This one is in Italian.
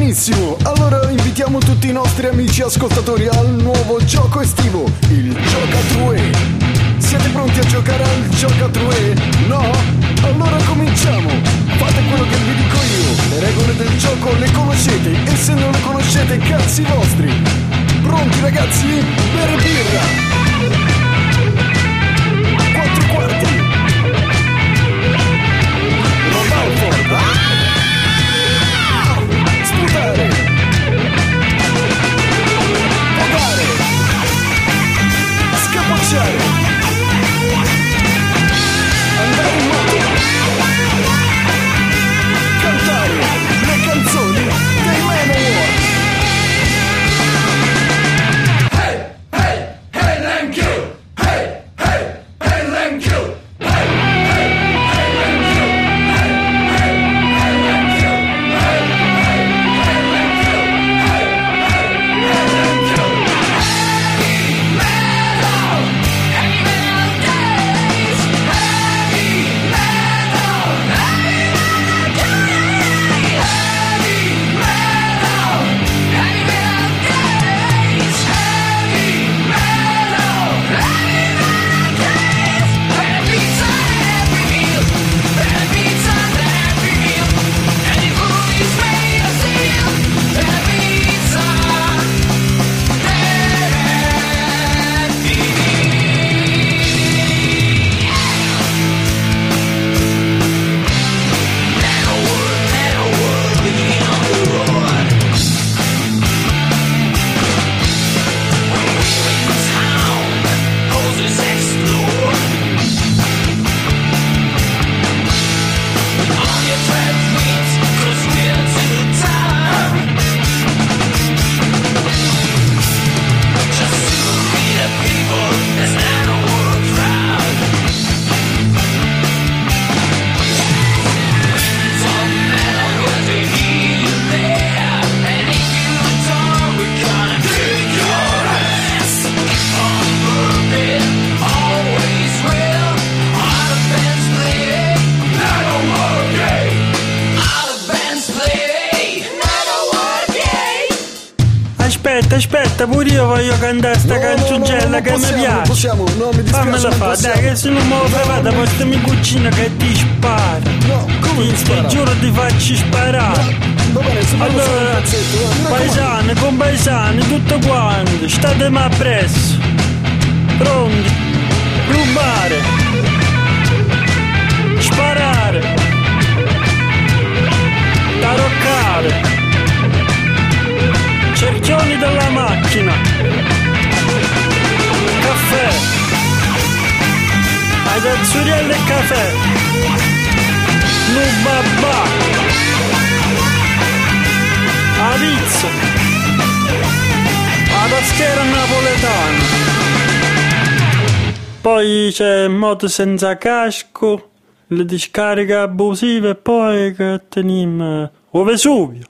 Benissimo, allora invitiamo tutti i nostri amici ascoltatori al nuovo gioco estivo, il Giocatrue. Siete pronti a giocare al Giocatrue? No? Allora cominciamo! Fate quello che vi dico io, le regole del gioco le conoscete e se non le conoscete cazzi vostri! Pronti ragazzi? Per birra! Aspetta, aspetta, pure io voglio cantare sta No, no, no, canzoncella no, non che mi possiamo, non piace. possiamo, no, mi dispiace, Fammela fa, dai, che se non me lo fai fare, portami cucina che ti spara. No, come Ti, spara? giuro ti faccio sparare. Va bene, allora, pezzetto, mi raccomando. paesani, tutto quanto, statemi appresso. Pronti? Rubare. Macchina. Caffè. Ad azzurrielle e caffè. Nubabà. A pizza. A tastiera napoletana. Poi c'è moto senza casco, le discariche abusive e poi che teniamo... O Vesuvio.